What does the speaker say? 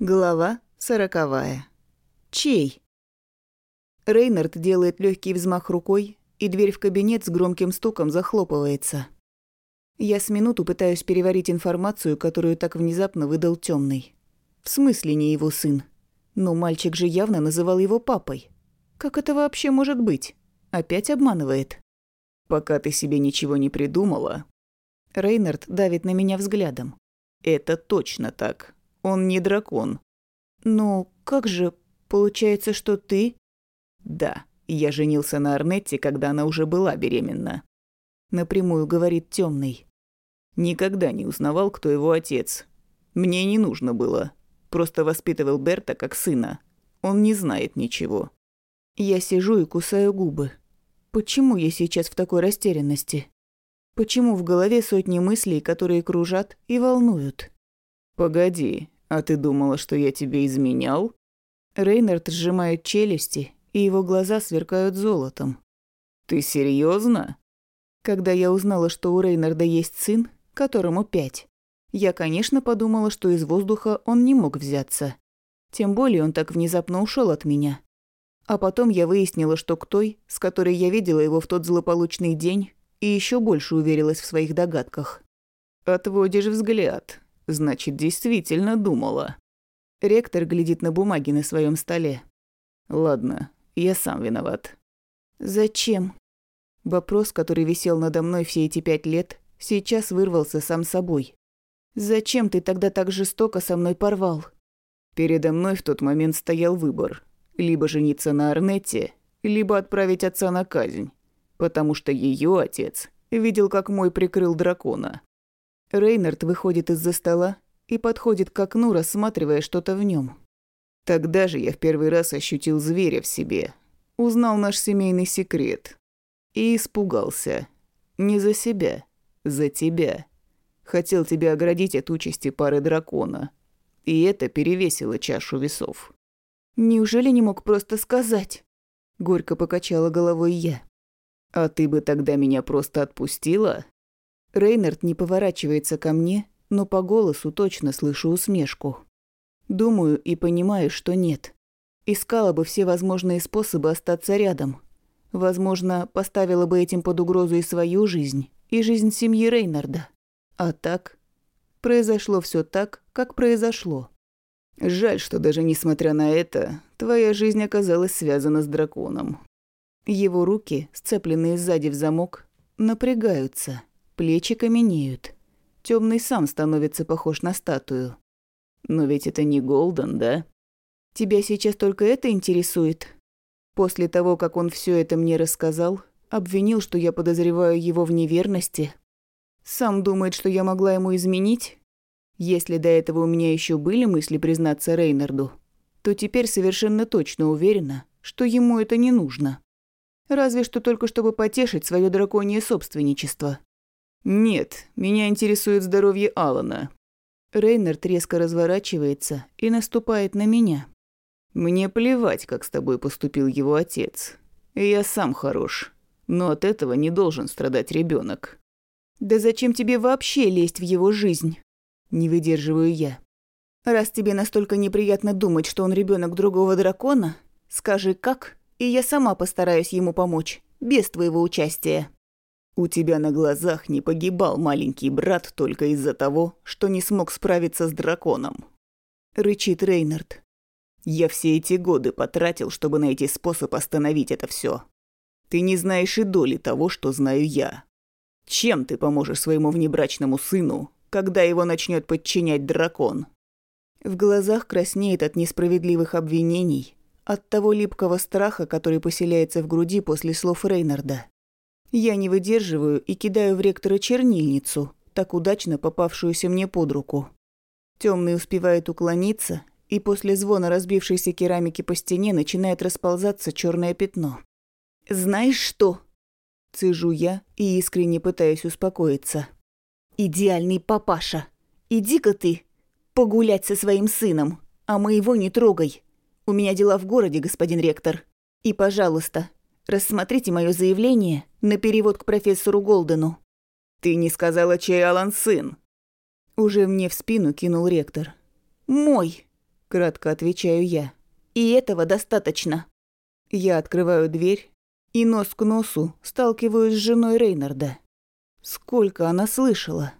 Глава сороковая. Чей? Рейнард делает легкий взмах рукой, и дверь в кабинет с громким стуком захлопывается. Я с минуту пытаюсь переварить информацию, которую так внезапно выдал темный. В смысле не его сын? Но мальчик же явно называл его папой. Как это вообще может быть? Опять обманывает. Пока ты себе ничего не придумала. Рейнард давит на меня взглядом. Это точно так. Он не дракон. Ну, как же, получается, что ты... Да, я женился на Арнетте, когда она уже была беременна. Напрямую говорит темный. Никогда не узнавал, кто его отец. Мне не нужно было. Просто воспитывал Берта как сына. Он не знает ничего. Я сижу и кусаю губы. Почему я сейчас в такой растерянности? Почему в голове сотни мыслей, которые кружат и волнуют? «Погоди, а ты думала, что я тебе изменял?» Рейнард сжимает челюсти, и его глаза сверкают золотом. «Ты серьезно? Когда я узнала, что у Рейнарда есть сын, которому пять, я, конечно, подумала, что из воздуха он не мог взяться. Тем более он так внезапно ушел от меня. А потом я выяснила, что к той, с которой я видела его в тот злополучный день, и еще больше уверилась в своих догадках. «Отводишь взгляд», Значит, действительно думала. Ректор глядит на бумаги на своем столе. Ладно, я сам виноват. Зачем? Вопрос, который висел надо мной все эти пять лет, сейчас вырвался сам собой. Зачем ты тогда так жестоко со мной порвал? Передо мной в тот момент стоял выбор. Либо жениться на Арнетте, либо отправить отца на казнь. Потому что ее отец видел, как мой прикрыл дракона. Рейнард выходит из-за стола и подходит к окну, рассматривая что-то в нем. Тогда же я в первый раз ощутил зверя в себе. Узнал наш семейный секрет. И испугался. Не за себя, за тебя. Хотел тебя оградить от участи пары дракона. И это перевесило чашу весов. Неужели не мог просто сказать? Горько покачала головой я. А ты бы тогда меня просто отпустила? Рейнард не поворачивается ко мне, но по голосу точно слышу усмешку. Думаю и понимаю, что нет. Искала бы все возможные способы остаться рядом. Возможно, поставила бы этим под угрозу и свою жизнь, и жизнь семьи Рейнарда. А так? Произошло все так, как произошло. Жаль, что даже несмотря на это, твоя жизнь оказалась связана с драконом. Его руки, сцепленные сзади в замок, напрягаются. Плечи каменеют. Темный сам становится похож на статую. Но ведь это не Голден, да? Тебя сейчас только это интересует? После того, как он все это мне рассказал, обвинил, что я подозреваю его в неверности. Сам думает, что я могла ему изменить? Если до этого у меня еще были мысли признаться Рейнарду, то теперь совершенно точно уверена, что ему это не нужно. Разве что только чтобы потешить свое драконье собственничество. «Нет, меня интересует здоровье Алана. Рейнард резко разворачивается и наступает на меня. «Мне плевать, как с тобой поступил его отец. Я сам хорош, но от этого не должен страдать ребенок. «Да зачем тебе вообще лезть в его жизнь?» Не выдерживаю я. «Раз тебе настолько неприятно думать, что он ребенок другого дракона, скажи как, и я сама постараюсь ему помочь, без твоего участия». У тебя на глазах не погибал маленький брат только из-за того, что не смог справиться с драконом. Рычит Рейнард. Я все эти годы потратил, чтобы найти способ остановить это все. Ты не знаешь и доли того, что знаю я. Чем ты поможешь своему внебрачному сыну, когда его начнет подчинять дракон? В глазах краснеет от несправедливых обвинений, от того липкого страха, который поселяется в груди после слов Рейнарда. Я не выдерживаю и кидаю в ректора чернильницу, так удачно попавшуюся мне под руку. Темный успевает уклониться, и после звона разбившейся керамики по стене начинает расползаться черное пятно. «Знаешь что?» Цежу я и искренне пытаюсь успокоиться. «Идеальный папаша! Иди-ка ты погулять со своим сыном, а моего не трогай. У меня дела в городе, господин ректор. И, пожалуйста, Рассмотрите мое заявление на перевод к профессору Голдену». «Ты не сказала, чей Алан сын?» Уже мне в спину кинул ректор. «Мой», — кратко отвечаю я. «И этого достаточно». Я открываю дверь и нос к носу сталкиваюсь с женой Рейнарда. Сколько она слышала?